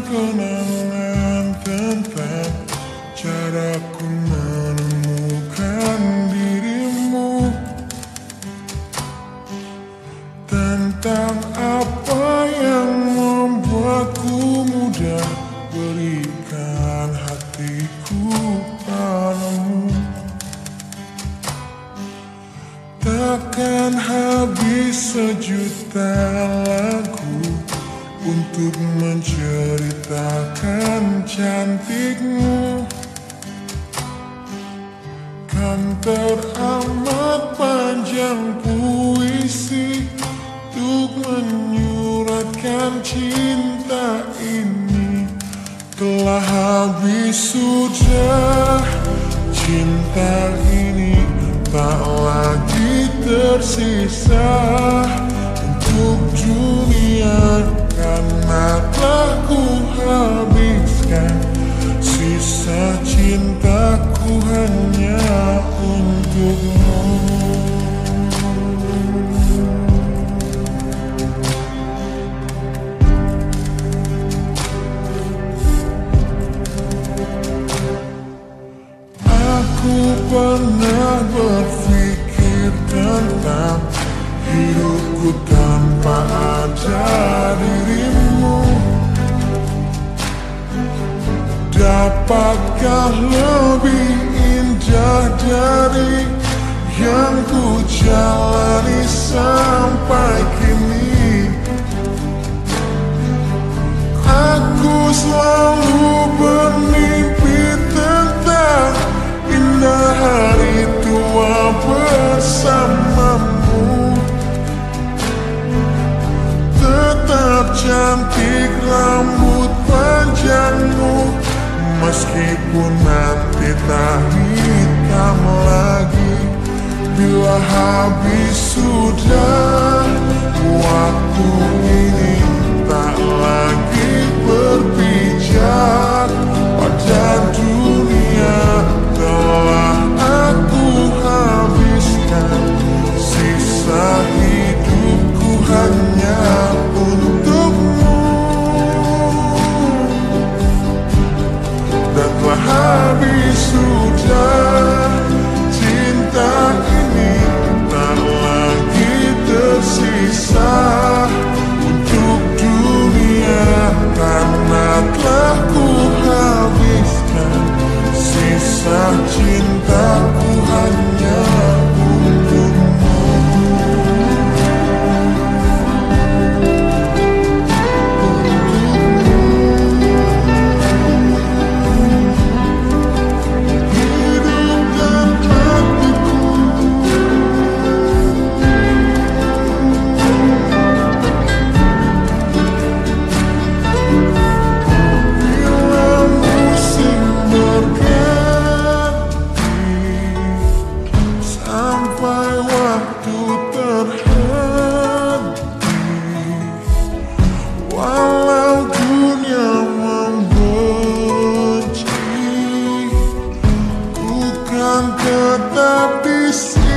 kenangan tentang caraku menemukan dirimu. Tentang apa yang membuatku mudah berikan hatiku padamu. Takkan habis sejuta lagu untuk menceritakan cantikmu. Kan teramat panjang puisi Untuk menyuratkan cinta ini. Telah habis sudah cinta ini Tak lagi tersisa Dapatkah lebih indah dari yang ku jalani sampai kini? Aku selalu Meskipun nanti tak hitam lagi Bila habis sudah waktu ini kan